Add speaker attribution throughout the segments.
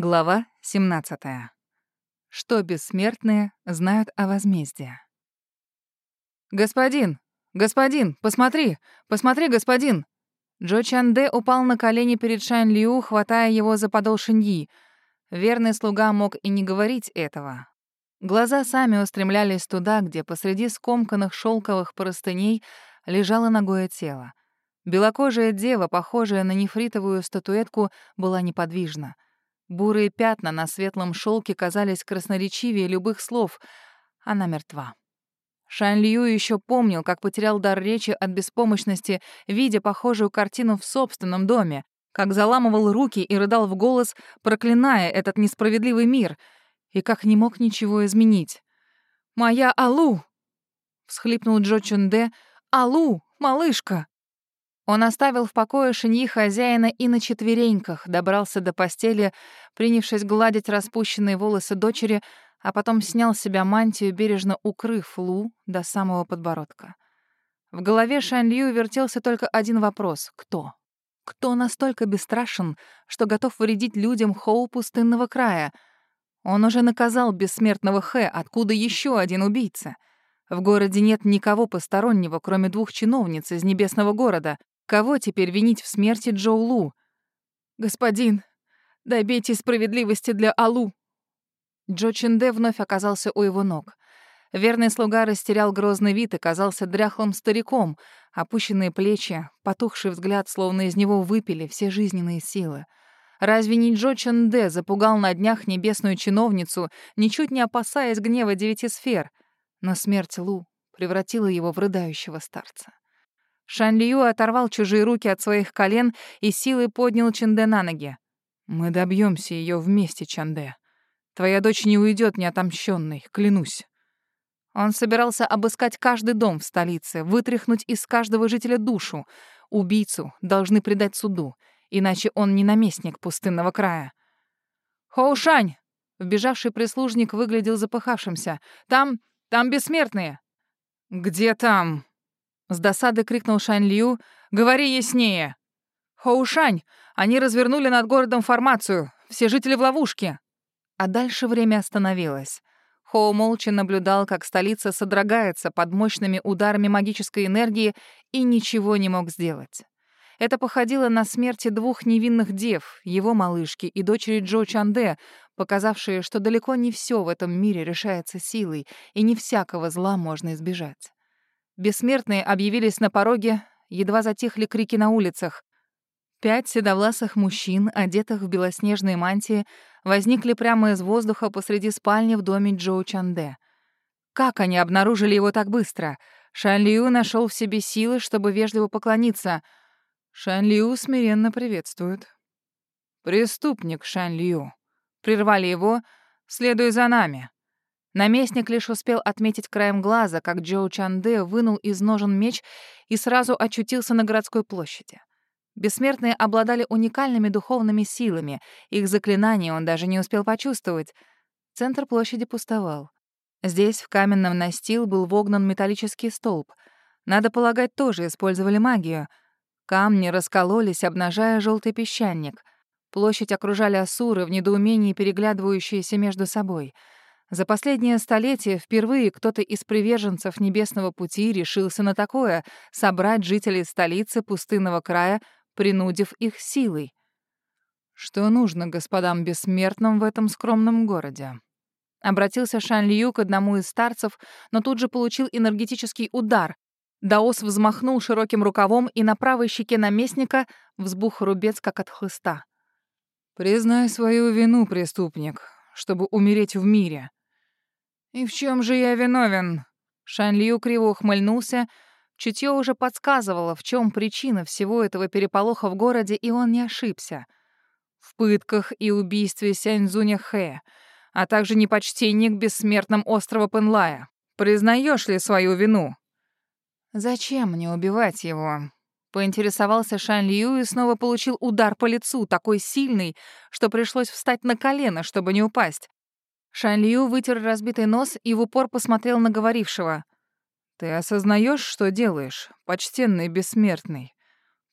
Speaker 1: Глава 17. Что бессмертные знают о возмездии. «Господин! Господин! Посмотри! Посмотри, господин!» Джо Чанде упал на колени перед Шань Лиу, хватая его за подол шиньи. Верный слуга мог и не говорить этого. Глаза сами устремлялись туда, где посреди скомканных шелковых простыней лежало ногое тело. Белокожая дева, похожая на нефритовую статуэтку, была неподвижна — Бурые пятна на светлом шелке казались красноречивее любых слов. Она мертва. Шань Лью еще помнил, как потерял дар речи от беспомощности, видя похожую картину в собственном доме, как заламывал руки и рыдал в голос, проклиная этот несправедливый мир, и как не мог ничего изменить. «Моя Алу!» — всхлипнул Джо Чунде. «Алу, малышка!» Он оставил в покое шиньи хозяина и на четвереньках добрался до постели, принявшись гладить распущенные волосы дочери, а потом снял с себя мантию, бережно укрыв Лу до самого подбородка. В голове Шанлью вертелся только один вопрос — кто? Кто настолько бесстрашен, что готов вредить людям Хоу пустынного края? Он уже наказал бессмертного Хэ, откуда еще один убийца? В городе нет никого постороннего, кроме двух чиновниц из небесного города. Кого теперь винить в смерти Джоулу? «Господин, добейте справедливости для Алу!» Джо Чинде вновь оказался у его ног. Верный слуга растерял грозный вид и казался дряхлым стариком, опущенные плечи, потухший взгляд, словно из него выпили все жизненные силы. Разве не Джо Ченде запугал на днях небесную чиновницу, ничуть не опасаясь гнева девяти сфер? Но смерть Лу превратила его в рыдающего старца. Шан Лью оторвал чужие руки от своих колен и силой поднял Чанде на ноги. «Мы добьемся ее вместе, Чанде. Твоя дочь не уйдет неотомщенной, клянусь». Он собирался обыскать каждый дом в столице, вытряхнуть из каждого жителя душу. Убийцу должны предать суду, иначе он не наместник пустынного края. «Хоушань!» — вбежавший прислужник выглядел запыхавшимся. «Там... там бессмертные!» «Где там?» С досады крикнул Шань Лью. «Говори яснее!» «Хоушань! Они развернули над городом формацию. Все жители в ловушке!» А дальше время остановилось. Хоу молча наблюдал, как столица содрогается под мощными ударами магической энергии и ничего не мог сделать. Это походило на смерти двух невинных дев, его малышки и дочери Джо Чанде, показавшие, что далеко не все в этом мире решается силой, и не всякого зла можно избежать. Бессмертные объявились на пороге, едва затихли крики на улицах. Пять седовласых мужчин, одетых в белоснежные мантии, возникли прямо из воздуха посреди спальни в доме Джоу Чанде. Как они обнаружили его так быстро? Шан Лиу нашел в себе силы, чтобы вежливо поклониться. Шан Лиу смиренно приветствует. «Преступник Шан Лиу». Прервали его, следуя за нами. Наместник лишь успел отметить краем глаза, как Джоу Чанде вынул из ножен меч и сразу очутился на городской площади. Бессмертные обладали уникальными духовными силами, их заклинания он даже не успел почувствовать. Центр площади пустовал. Здесь в каменном настил был вогнан металлический столб. Надо полагать, тоже использовали магию. Камни раскололись, обнажая желтый песчаник. Площадь окружали асуры в недоумении, переглядывающиеся между собой — за последнее столетие впервые кто-то из приверженцев Небесного пути решился на такое — собрать жителей столицы пустынного края, принудив их силой. Что нужно господам бессмертным в этом скромном городе? Обратился Шан Лью к одному из старцев, но тут же получил энергетический удар. Даос взмахнул широким рукавом, и на правой щеке наместника взбух рубец, как от хлыста. «Признай свою вину, преступник, чтобы умереть в мире», «И в чем же я виновен?» Шанлью криво ухмыльнулся. Чутье уже подсказывало, в чем причина всего этого переполоха в городе, и он не ошибся. В пытках и убийстве Сяньцзуня Хэ, а также непочтении к бессмертным острова Пенлая. Признаешь ли свою вину? «Зачем мне убивать его?» Поинтересовался Шан Лью и снова получил удар по лицу, такой сильный, что пришлось встать на колено, чтобы не упасть. Шанлю вытер разбитый нос и в упор посмотрел на говорившего. «Ты осознаешь, что делаешь, почтенный бессмертный?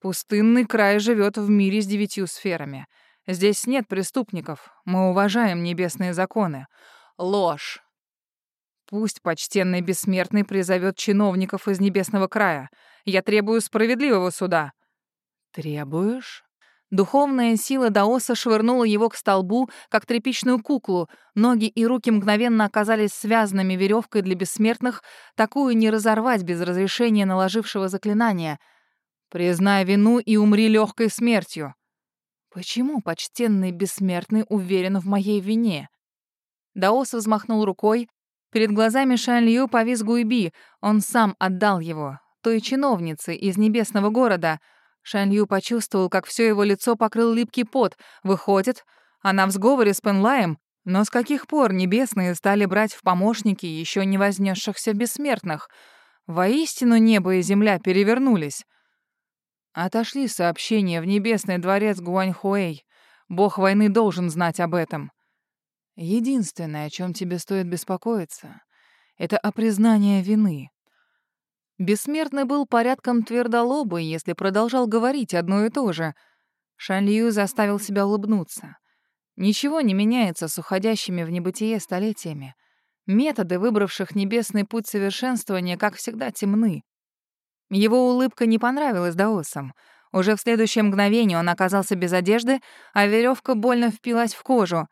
Speaker 1: Пустынный край живет в мире с девятью сферами. Здесь нет преступников. Мы уважаем небесные законы. Ложь. Пусть почтенный бессмертный призовет чиновников из небесного края. Я требую справедливого суда. Требуешь? Духовная сила Даоса швырнула его к столбу, как тряпичную куклу. Ноги и руки мгновенно оказались связанными веревкой для бессмертных, такую не разорвать без разрешения наложившего заклинания. «Признай вину и умри легкой смертью». Почему почтенный бессмертный уверен в моей вине? Даос взмахнул рукой. Перед глазами Шан Лью повис Гуйби. Он сам отдал его, той чиновнице из небесного города. Шан Лью почувствовал, как все его лицо покрыл липкий пот. Выходит, она в сговоре с Пенлаем, но с каких пор небесные стали брать в помощники еще не вознесшихся бессмертных? Воистину небо и земля перевернулись. Отошли сообщения в небесный дворец Гуаньхуэй. Бог войны должен знать об этом. Единственное, о чем тебе стоит беспокоиться, это о признании вины. Бессмертный был порядком твердолобый, если продолжал говорить одно и то же. Шанлью заставил себя улыбнуться. Ничего не меняется с уходящими в небытие столетиями. Методы, выбравших небесный путь совершенствования, как всегда, темны. Его улыбка не понравилась Даосам. Уже в следующее мгновение он оказался без одежды, а веревка больно впилась в кожу.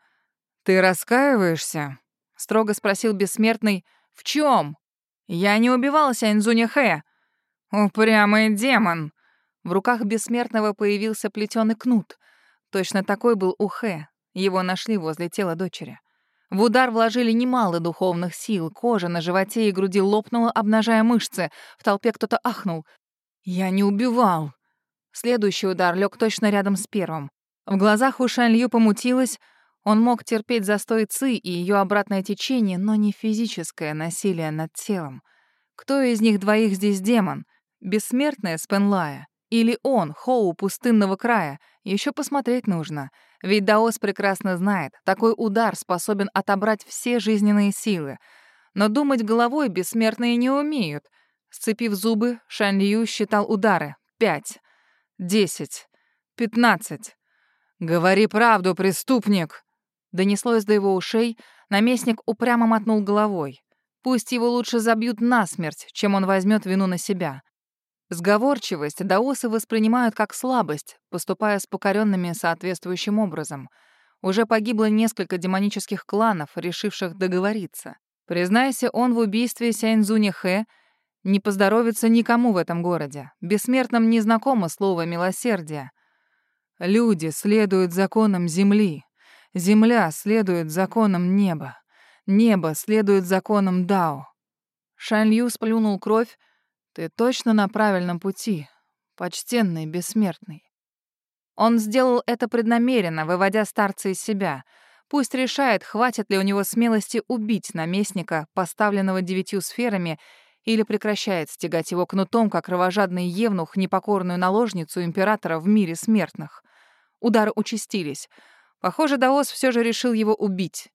Speaker 1: «Ты раскаиваешься?» — строго спросил бессмертный. «В чем? «Я не убивал Сяньцзуня Хэ». «Упрямый демон!» В руках бессмертного появился плетеный кнут. Точно такой был у Хэ. Его нашли возле тела дочери. В удар вложили немало духовных сил, кожа на животе и груди лопнула, обнажая мышцы. В толпе кто-то ахнул. «Я не убивал!» Следующий удар лег точно рядом с первым. В глазах у Шанлью помутилось. Он мог терпеть застой Ци и ее обратное течение, но не физическое насилие над телом. Кто из них двоих здесь демон? Бессмертная Спенлая? Или он, Хоу пустынного края? Еще посмотреть нужно. Ведь Даос прекрасно знает, такой удар способен отобрать все жизненные силы. Но думать головой бессмертные не умеют. Сцепив зубы, Шан Лью считал удары. Пять. Десять. Пятнадцать. «Говори правду, преступник!» Донеслось до его ушей, наместник упрямо мотнул головой. Пусть его лучше забьют насмерть, чем он возьмет вину на себя. Сговорчивость даосы воспринимают как слабость, поступая с покоренными соответствующим образом. Уже погибло несколько демонических кланов, решивших договориться. Признайся он в убийстве Сяньцзуня Хэ, не поздоровится никому в этом городе. Бессмертным не знакомо слово «милосердие». Люди следуют законам земли. Земля следует законам неба. Небо следует законам Дао. Шанлю сплюнул кровь, ты точно на правильном пути, почтенный бессмертный. Он сделал это преднамеренно, выводя старца из себя. Пусть решает, хватит ли у него смелости убить наместника, поставленного девятью сферами, или прекращает стягать его кнутом, как кровожадный евнух, непокорную наложницу императора в мире смертных. Удары участились. Похоже, Даос все же решил его убить.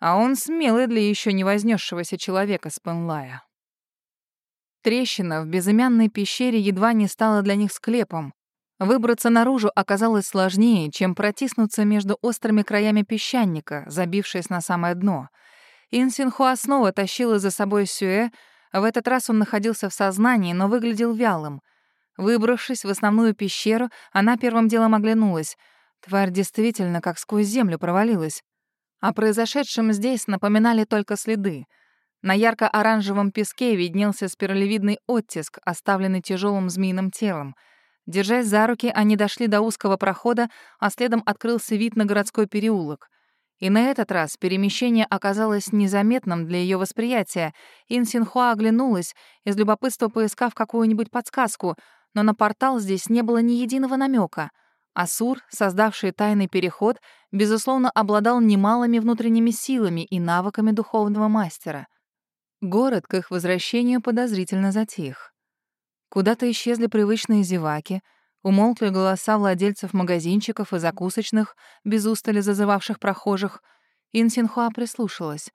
Speaker 1: А он смелый для еще не вознесшегося человека с. Трещина в безымянной пещере едва не стала для них склепом. Выбраться наружу оказалось сложнее, чем протиснуться между острыми краями песчаника, забившись на самое дно. Инсинхуа снова тащила за собой Сюэ, в этот раз он находился в сознании, но выглядел вялым. Выбравшись в основную пещеру, она первым делом оглянулась. Тварь действительно как сквозь землю провалилась. О произошедшем здесь напоминали только следы — на ярко-оранжевом песке виднелся спиралевидный оттиск, оставленный тяжелым змеиным телом. Держась за руки, они дошли до узкого прохода, а следом открылся вид на городской переулок. И на этот раз перемещение оказалось незаметным для ее восприятия. Инсинхуа оглянулась, из любопытства поискав какую-нибудь подсказку, но на портал здесь не было ни единого намека. Асур, создавший тайный переход, безусловно, обладал немалыми внутренними силами и навыками духовного мастера — Город к их возвращению подозрительно затих. Куда-то исчезли привычные зеваки, умолкли голоса владельцев магазинчиков и закусочных, без устали зазывавших прохожих. Инсинхуа прислушалась.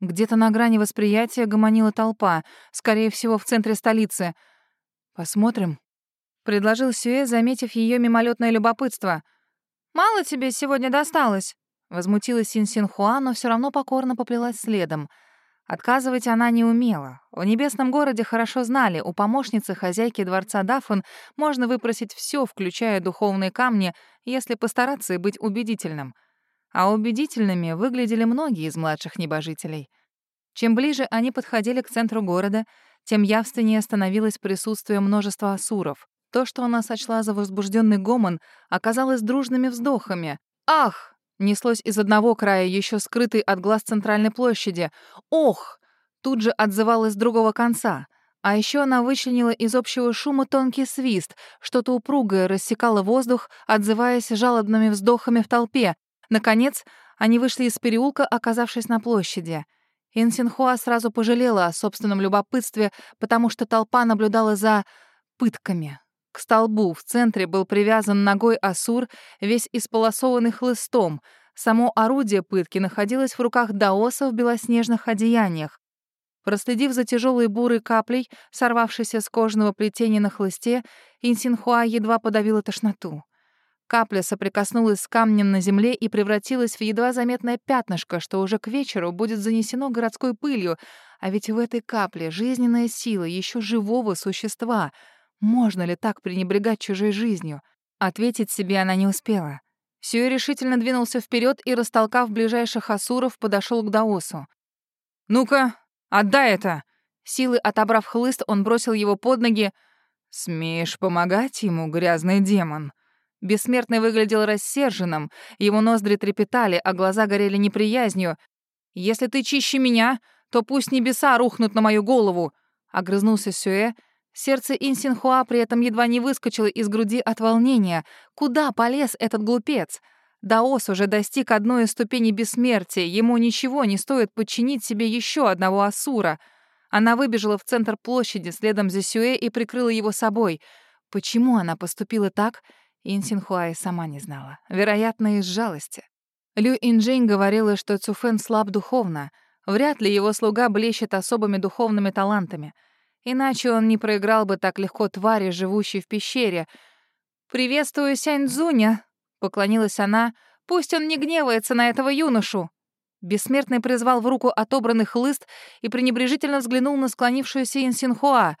Speaker 1: Где-то на грани восприятия гомонила толпа, скорее всего, в центре столицы. «Посмотрим», — предложил Сюэ, заметив ее мимолетное любопытство. Мало тебе сегодня досталось?» Возмутилась Синсинхуа, но все равно покорно поплелась следом. Отказывать она не умела. В небесном городе хорошо знали, у помощницы хозяйки дворца Даффен можно выпросить все, включая духовные камни, если постараться и быть убедительным. А убедительными выглядели многие из младших небожителей. Чем ближе они подходили к центру города, тем явственнее становилось присутствие множества асуров. То, что она сочла за возбужденный гомон, оказалось дружными вздохами. «Ах!» — неслось из одного края, еще скрытый от глаз центральной площади. «Ох!» — тут же отзывалось с другого конца. А еще она вычленила из общего шума тонкий свист, что-то упругое рассекало воздух, отзываясь жалобными вздохами в толпе. Наконец, они вышли из переулка, оказавшись на площади. Инсинхуа сразу пожалела о собственном любопытстве, потому что толпа наблюдала за пытками. К столбу в центре был привязан ногой Асур, весь исполосованный хлыстом. Само орудие пытки находилось в руках Даоса в белоснежных одеяниях. Проследив за тяжелой бурой каплей, сорвавшейся с кожного плетения на хлысте, Инсинхуа едва подавила тошноту. Капля соприкоснулась с камнем на земле и превратилась в едва заметное пятнышко, что уже к вечеру будет занесено городской пылью, а ведь в этой капле жизненная сила еще живого существа — можно ли так пренебрегать чужой жизнью? Ответить себе она не успела. Сюэ решительно двинулся вперед и, растолкав ближайших асуров, подошел к Даосу. «Ну-ка, отдай это!» Силы отобрав хлыст, он бросил его под ноги. «Смеешь помогать ему, грязный демон?» Бессмертный выглядел рассерженным, его ноздри трепетали, а глаза горели неприязнью. «Если ты чище меня, то пусть небеса рухнут на мою голову!» — огрызнулся Сюэ, Сердце Инсинхуа при этом едва не выскочило из груди от волнения. Куда полез этот глупец? Даос уже достиг одной из ступеней бессмертия, ему ничего не стоит подчинить себе еще одного Асура. Она выбежала в центр площади следом за Сюэ и прикрыла его собой. Почему она поступила так, Инсинхуа и сама не знала. Вероятно, из жалости. Лю Инджейн говорила, что Цуфен слаб духовно. Вряд ли его слуга блещет особыми духовными талантами — Иначе он не проиграл бы так легко твари, живущей в пещере. «Приветствую, Сяньцзуня!» — поклонилась она. «Пусть он не гневается на этого юношу!» Бессмертный призвал в руку отобранный хлыст и пренебрежительно взглянул на склонившуюся Инсинхуа.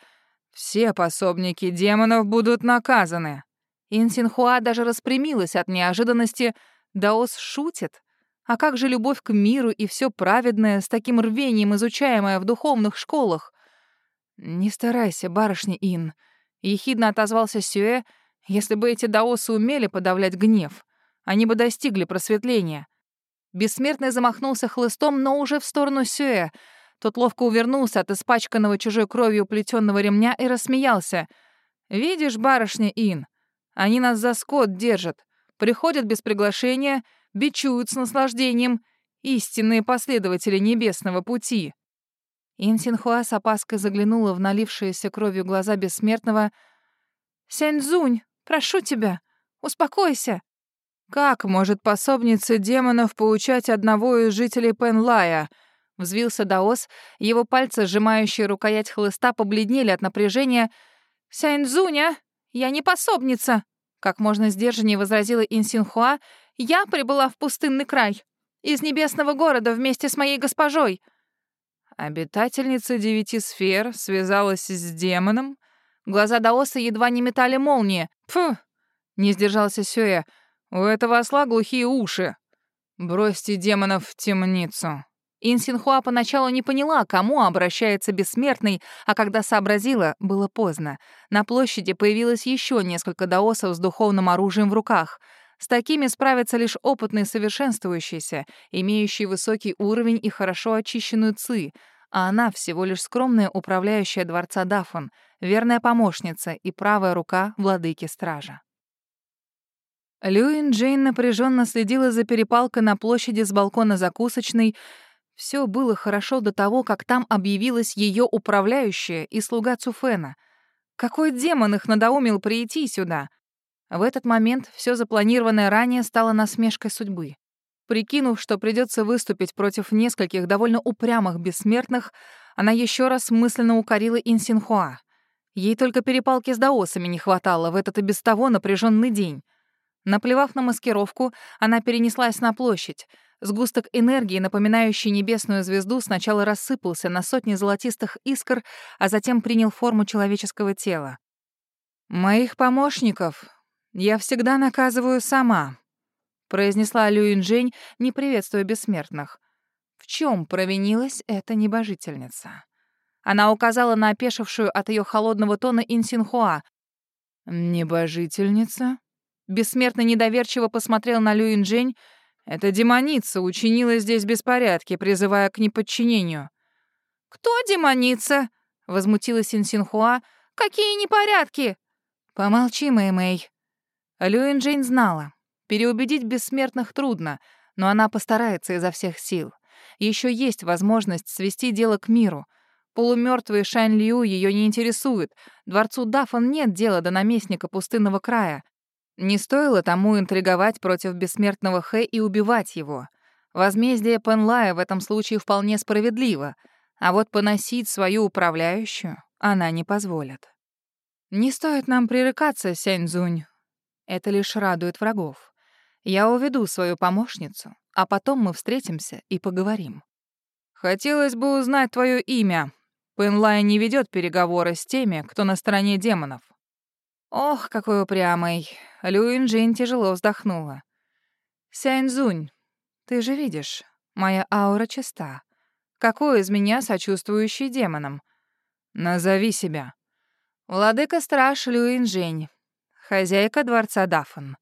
Speaker 1: «Все пособники демонов будут наказаны!» Инсинхуа даже распрямилась от неожиданности. Даос шутит. А как же любовь к миру и все праведное, с таким рвением изучаемое в духовных школах? «Не старайся, барышня Ин», — ехидно отозвался Сюэ, «если бы эти даосы умели подавлять гнев, они бы достигли просветления». Бессмертный замахнулся хлыстом, но уже в сторону Сюэ. Тот ловко увернулся от испачканного чужой кровью плетённого ремня и рассмеялся. «Видишь, барышня Ин, они нас за скот держат, приходят без приглашения, бичуют с наслаждением, истинные последователи небесного пути». Инсинхуа с опаской заглянула в налившиеся кровью глаза бессмертного. «Сяньцзунь, прошу тебя, успокойся!» «Как может пособница демонов поучать одного из жителей Пенлая?» Взвился Даос, его пальцы, сжимающие рукоять хлыста, побледнели от напряжения. «Сяньцзуня, я не пособница!» Как можно сдержаннее возразила Инсинхуа, «Я прибыла в пустынный край, из небесного города вместе с моей госпожой». Обитательница девяти сфер связалась с демоном? Глаза Даоса едва не метали молнии. Фу! Не сдержался Сюэ. У этого осла глухие уши. Бросьте демонов в темницу. Инсинхуа поначалу не поняла, кому обращается бессмертный, а когда сообразила, было поздно. На площади появилось еще несколько даосов с духовным оружием в руках — с такими справится лишь опытный совершенствующийся, имеющий высокий уровень и хорошо очищенную ци, а она всего лишь скромная управляющая дворца Дафон, верная помощница и правая рука владыки стража. Люин Джейн напряженно следила за перепалкой на площади с балкона закусочной. Все было хорошо до того, как там объявилась ее управляющая и слуга Цуфена. Какой демон их надоумил прийти сюда? В этот момент все запланированное ранее стало насмешкой судьбы. Прикинув, что придется выступить против нескольких довольно упрямых бессмертных, она еще раз мысленно укорила Инсинхуа. Ей только перепалки с даосами не хватало в этот и без того напряженный день. Наплевав на маскировку, она перенеслась на площадь. Сгусток энергии, напоминающий небесную звезду, сначала рассыпался на сотни золотистых искр, а затем принял форму человеческого тела. «Моих помощников я всегда наказываю сама», — произнесла Люинжень, не приветствуя бессмертных. В чем провинилась эта небожительница? Она указала на опешившую от ее холодного тона Инсинхуа. «Небожительница?» Бессмертно недоверчиво посмотрел на Люинжень, эта демоница учинила здесь беспорядки, призывая к неподчинению. «Кто демоница?» — возмутилась Синсинхуа. «Какие непорядки?» «Помолчи, Мэй Мэй». Люин Джейн знала. Переубедить бессмертных трудно, но она постарается изо всех сил. Еще есть возможность свести дело к миру. Полумертвый Шань Лью ее не интересует. Дворцу Дафан нет дела до наместника пустынного края. Не стоило тому интриговать против бессмертного Хэ и убивать его. Возмездие Пенлая в этом случае вполне справедливо, а вот поносить свою управляющую она не позволит. Не стоит нам пререкаться, Сяньцзунь. Это лишь радует врагов. Я уведу свою помощницу, а потом мы встретимся и поговорим. Хотелось бы узнать твое имя. Пенлай не ведет переговоры с теми, кто на стороне демонов. Ох, какой упрямый. Люин Джин тяжело вздохнула. Сяньцзунь, ты же видишь, моя аура чиста. Какой из меня сочувствующий демонам? Назови себя. Владыка-страж Люин Жень, хозяйка дворца Дафан.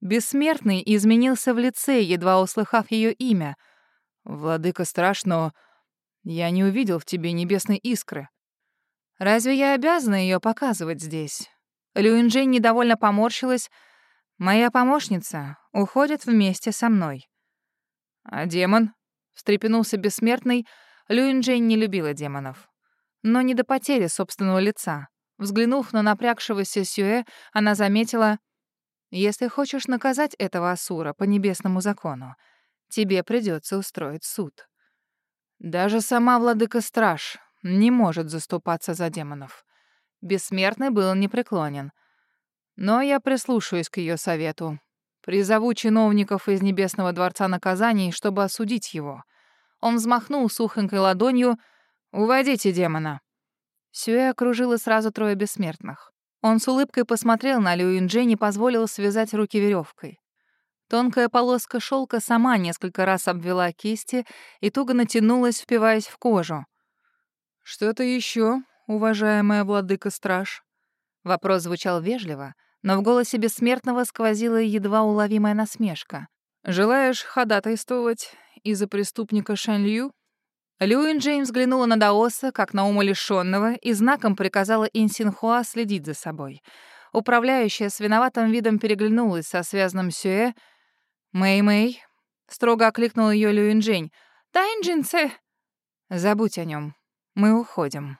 Speaker 1: Бессмертный изменился в лице, едва услыхав ее имя. Владыка-страж, но я не увидел в тебе небесной искры. Разве я обязана ее показывать здесь? Люинджень недовольно поморщилась. «Моя помощница уходит вместе со мной». «А демон?» — встрепенулся бессмертный. Люинджень не любила демонов. Но не до потери собственного лица. Взглянув на напрягшегося Сюэ, она заметила, «Если хочешь наказать этого Асура по небесному закону, тебе придется устроить суд». Даже сама владыка-страж не может заступаться за демонов. Бессмертный был непреклонен. Но я прислушаюсь к ее совету. Призову чиновников из Небесного дворца наказаний, чтобы осудить его. Он взмахнул сухонькой ладонью. «Уводите демона». Сюэ окружила сразу трое бессмертных. Он с улыбкой посмотрел на Лю Инджен и позволил связать руки веревкой. Тонкая полоска шелка сама несколько раз обвела кисти и туго натянулась, впиваясь в кожу. «Что-то еще? уважаемая владыка-страж?» Вопрос звучал вежливо, но в голосе бессмертного сквозила едва уловимая насмешка. «Желаешь ходатайствовать из-за преступника Шанлю?» Люин Джеймс взглянула на Даоса, как на умалишённого, и знаком приказала Инсинхуа следить за собой. Управляющая с виноватым видом переглянулась со связанным Сюэ. «Мэй-Мэй», — строго окликнул её Люин Джейн. «Да, Инджинце!» «Забудь о нем. Мы уходим».